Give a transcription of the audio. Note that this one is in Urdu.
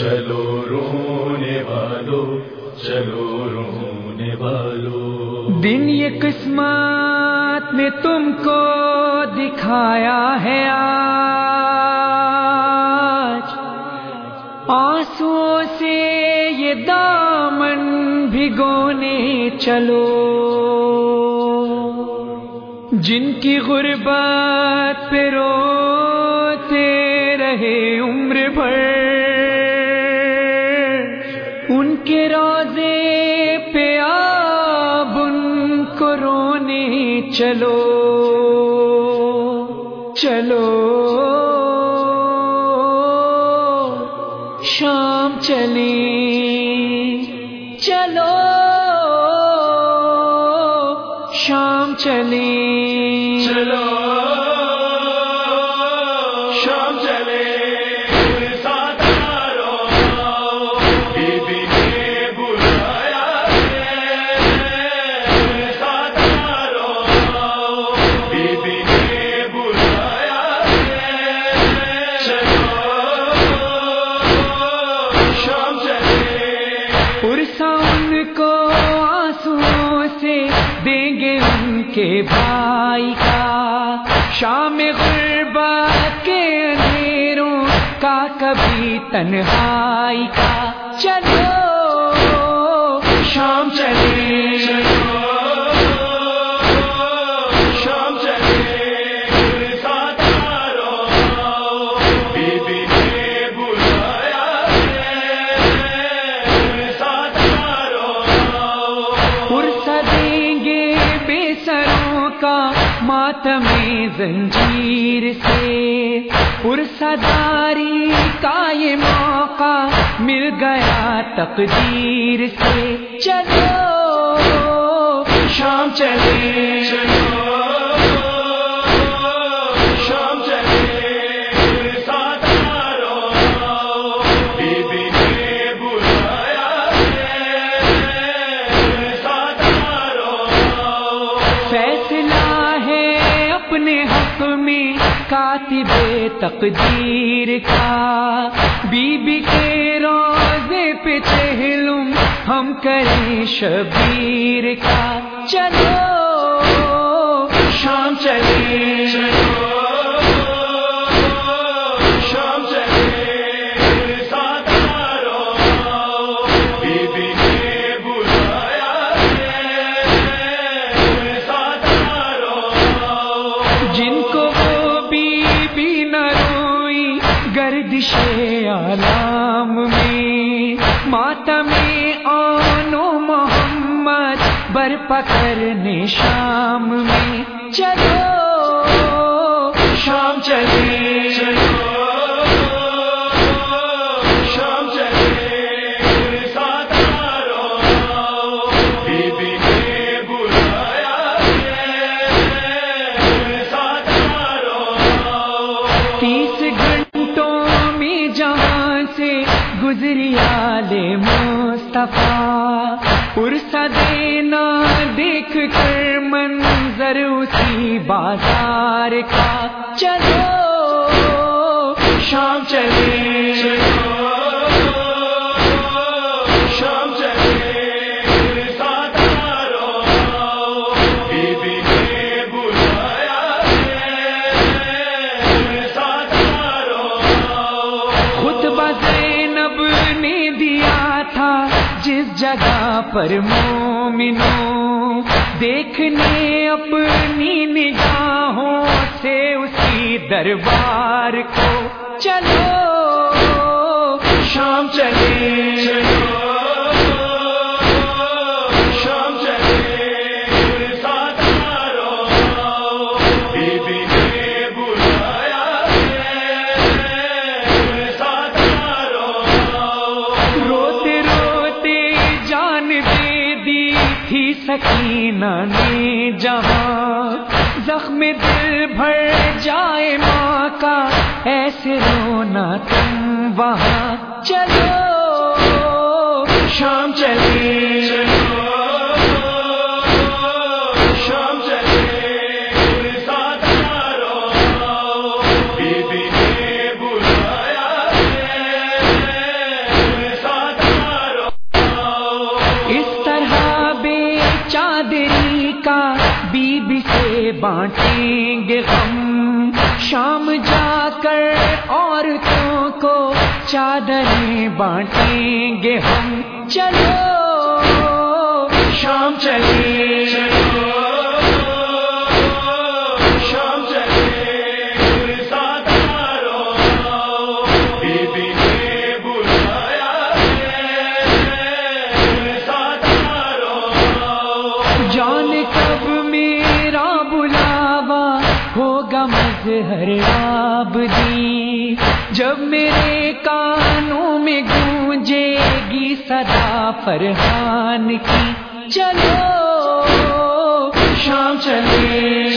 چلو رونے والو، چلو رونے والو۔ دن یہ قسمت نے تم کو دکھایا ہے آج۔ آنسو سے یہ دامن بھگونے چلو۔ جن کی غربت پہ روتے رہے عمر بھر ان کے روزے پہ آب ان کو رونے چلو چلو۔ شام چلے چلو۔ شام چلے آنسو سے دیں گے ان کے بھائی کا شام غربت کے اندھیروں کا کبھی تنہائی کا چلو، شام چلے زنجیر سے پرساداری کا یہ موقع مل گیا تقدیر سے۔ چلو شام چلے۔ چلو کاتب تقدیر کا۔ بی بی کے روزے پہ چہلم ہم کریں شبیر کا۔ چلو شام چلے۔ شام چلے ساتارو بی بی نے بلایا ساتارو جن گردش عالم میں ماتم آنو محمد بر پکڑنے شام میں۔ چلو شام چلے۔ چلو سے گزری آل مصطفیٰ۔ پرسا دینا دیکھ کر منظر اسی بازار کا۔ چلو، شام چلے۔ پر مومنوں دیکھنے اپنی نگاہوں سے اسی دربار کو چلو شام چلے سکینہ نے جہاں، زخم دل بھر جائے ماں کا، ایسے رونا تم وہاں۔ چلو، شام چلے چادری کا بی بی سے بانٹیں گے ہم۔ شام جا کر عورتوں کو چادریں بانٹیں گے ہم۔ چلو، شام چلے۔ ہوگا مظہر آب دی جی۔ جب میرے کانوں میں گونجے گی صدا فرحان کی۔ چلو، شام چلے۔